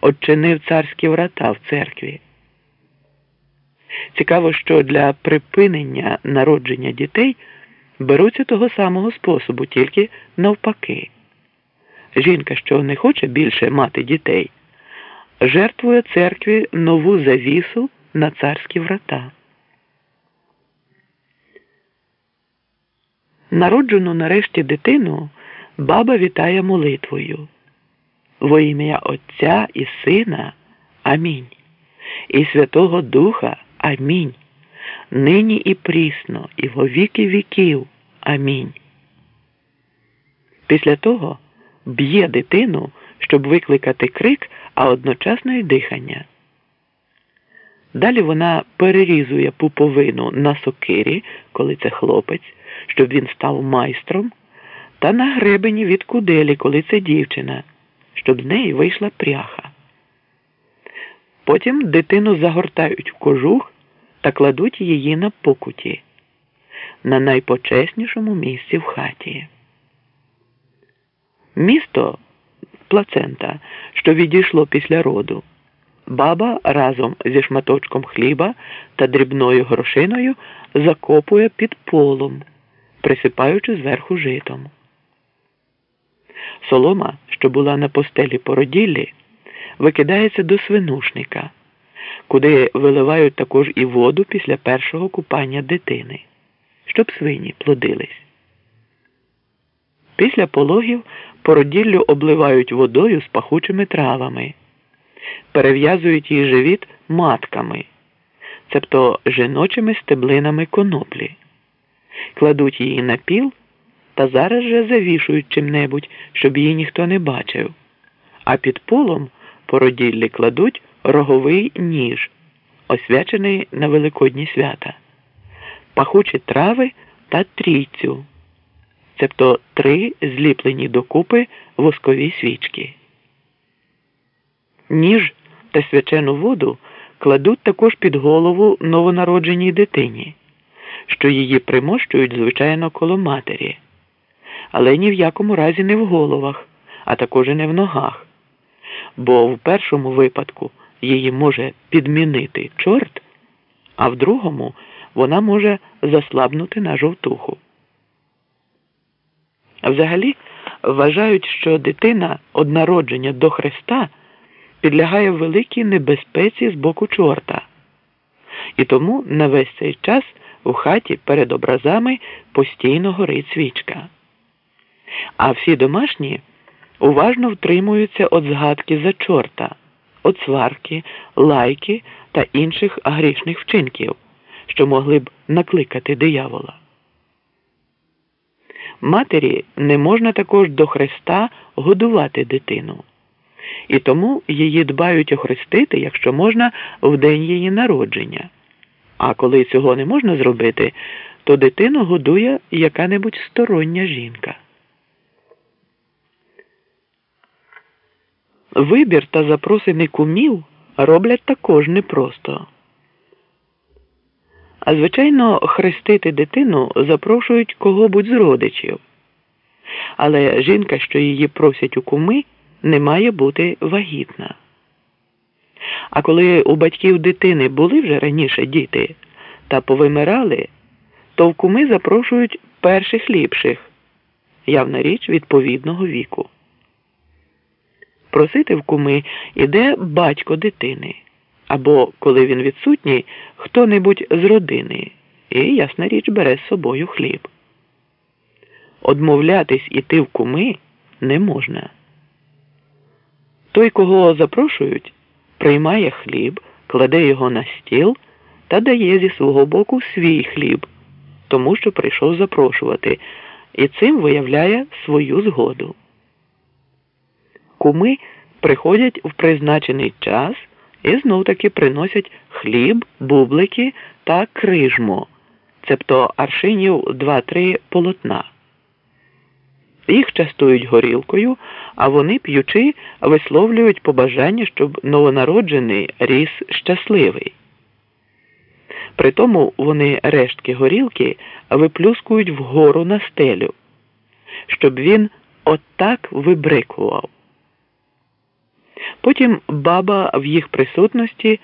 odчинив царські врата в церкві. Цікаво, що для припинення народження дітей беруться того самого способу, тільки навпаки. Жінка, що не хоче більше мати дітей, жертвує церкві нову завісу на царські врата. Народжену нарешті дитину баба вітає молитвою. Во ім'я Отця і Сина Амінь. І Святого Духа Амінь. Нині і прісно, і во віки віків. Амінь. Після того б'є дитину, щоб викликати крик, а одночасно й дихання. Далі вона перерізує пуповину на сокирі, коли це хлопець, щоб він став майстром, та на гребені від куделі, коли це дівчина, щоб з неї вийшла пряха. Потім дитину загортають в кожух та кладуть її на покуті, на найпочеснішому місці в хаті. Місто плацента, що відійшло після роду. Баба разом зі шматочком хліба та дрібною грошиною закопує під полом, присипаючи зверху житом. Солома, що була на постелі породіллі, викидається до свинушника, куди виливають також і воду після першого купання дитини, щоб свині плодились. Після пологів породіллю обливають водою з пахучими травами перев'язують її живіт матками, цебто жіночими стеблинами коноплі, кладуть її на піл та зараз же завішують чим-небудь, щоб її ніхто не бачив, а під полом породіллі кладуть роговий ніж, освячений на Великодні свята, пахучі трави та трійцю, цебто три зліплені докупи воскові свічки. Ніж та свячену воду кладуть також під голову новонародженій дитині, що її примощують, звичайно, коло матері, але ні в якому разі не в головах, а також і не в ногах. Бо в першому випадку її може підмінити чорт, а в другому вона може заслабнути на жовтуху. Взагалі вважають, що дитина однародження до Христа підлягає великій небезпеці з боку чорта, і тому на весь цей час у хаті перед образами постійно горить свічка. А всі домашні уважно втримуються від згадки за чорта, від сварки, лайки та інших грішних вчинків, що могли б накликати диявола. Матері не можна також до Христа годувати дитину і тому її дбають охрестити, якщо можна, в день її народження. А коли цього не можна зробити, то дитину годує яка-небудь стороння жінка. Вибір та запросини кумів роблять також непросто. А звичайно, хрестити дитину запрошують кого-будь з родичів. Але жінка, що її просять у куми, не має бути вагітна. А коли у батьків дитини були вже раніше діти та повимирали, то в куми запрошують перших ліпших, явна річ відповідного віку. Просити в куми іде батько дитини, або, коли він відсутній, хто-небудь з родини і, ясна річ, бере з собою хліб. Одмовлятись іти в куми не можна. Той, кого запрошують, приймає хліб, кладе його на стіл та дає зі свого боку свій хліб, тому що прийшов запрошувати, і цим виявляє свою згоду. Куми приходять в призначений час і знов таки приносять хліб, бублики та крижмо, цебто аршинів 2-3 полотна. Їх частують горілкою, а вони, п'ючи, висловлюють побажання, щоб новонароджений ріс щасливий. Притому вони рештки горілки виплюскують вгору на стелю, щоб він отак вибрикував. Потім баба в їх присутності